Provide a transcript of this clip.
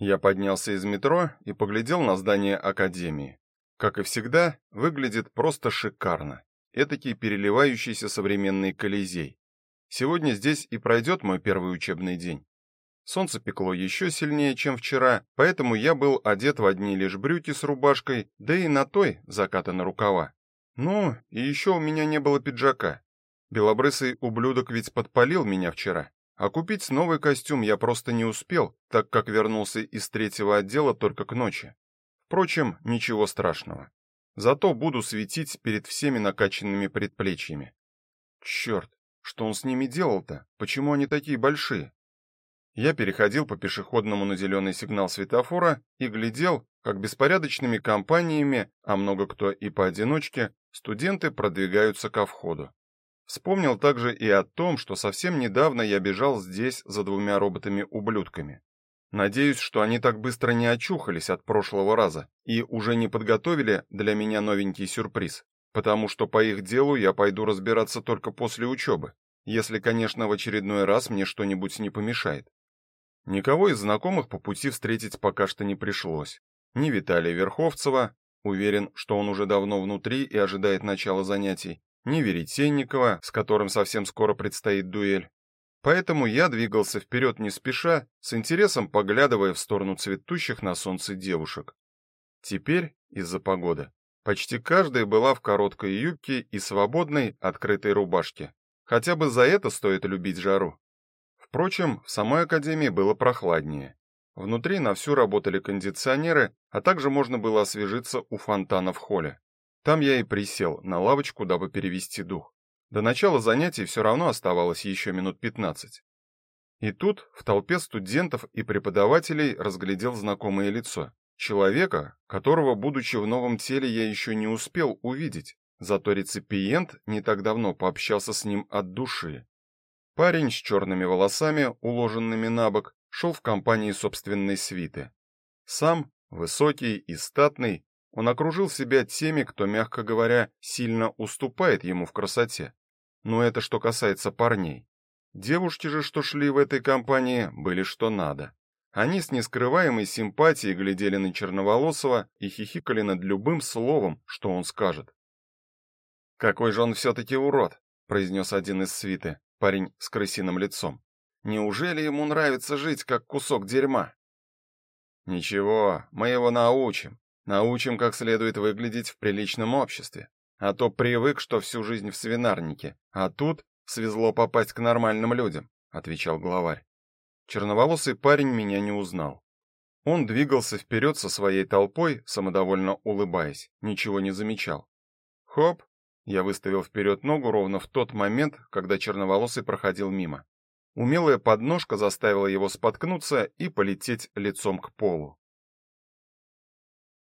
Я поднялся из метро и поглядел на здание академии. Как и всегда, выглядит просто шикарно. Этакий переливающийся современный колизей. Сегодня здесь и пройдет мой первый учебный день. Солнце пекло еще сильнее, чем вчера, поэтому я был одет в одни лишь брюки с рубашкой, да и на той закатаны рукава. Ну, и еще у меня не было пиджака. Белобрысый ублюдок ведь подпалил меня вчера. А купить новый костюм я просто не успел, так как вернулся из третьего отдела только к ночи. Впрочем, ничего страшного. Зато буду светить перед всеми накачанными предплечьями. Черт, что он с ними делал-то? Почему они такие большие? Я переходил по пешеходному на зеленый сигнал светофора и глядел, как беспорядочными компаниями, а много кто и поодиночке, студенты продвигаются ко входу. Вспомнил также и о том, что совсем недавно я бежал здесь за двумя роботами-ублюдками. Надеюсь, что они так быстро не очухались от прошлого раза и уже не подготовили для меня новенький сюрприз, потому что по их делу я пойду разбираться только после учебы, если, конечно, в очередной раз мне что-нибудь не помешает. Никого из знакомых по пути встретить пока что не пришлось. Ни Виталия Верховцева, уверен, что он уже давно внутри и ожидает начала занятий, ни Веретенникова, с которым совсем скоро предстоит дуэль. Поэтому я двигался вперед не спеша, с интересом поглядывая в сторону цветущих на солнце девушек. Теперь, из-за погоды, почти каждая была в короткой юбке и свободной открытой рубашке. Хотя бы за это стоит любить жару. Впрочем, в самой академии было прохладнее. Внутри на всю работали кондиционеры, а также можно было освежиться у фонтана в холле. Там я и присел на лавочку, дабы перевести дух. До начала занятий все равно оставалось еще минут пятнадцать. И тут в толпе студентов и преподавателей разглядел знакомое лицо, человека, которого, будучи в новом теле, я еще не успел увидеть. Зато реципиент не так давно пообщался с ним от души. Парень с черными волосами, уложенными на бок, шел в компании собственной свиты. Сам, высокий и статный, он окружил себя теми, кто, мягко говоря, сильно уступает ему в красоте. Но это что касается парней. Девушки же, что шли в этой компании, были что надо. Они с нескрываемой симпатией глядели на Черноволосого и хихикали над любым словом, что он скажет. Какой же он все таки урод, произнес один из свиты парень с крысиным лицом. Неужели ему нравится жить как кусок дерьма? Ничего, мы его научим. Научим, как следует выглядеть в приличном обществе. А то привык, что всю жизнь в свинарнике, а тут свезло попасть к нормальным людям, отвечал главарь. Черноволосый парень меня не узнал. Он двигался вперед со своей толпой, самодовольно улыбаясь, ничего не замечал. Хоп, я выставил вперед ногу ровно в тот момент, когда черноволосый проходил мимо. Умелая подножка заставила его споткнуться и полететь лицом к полу.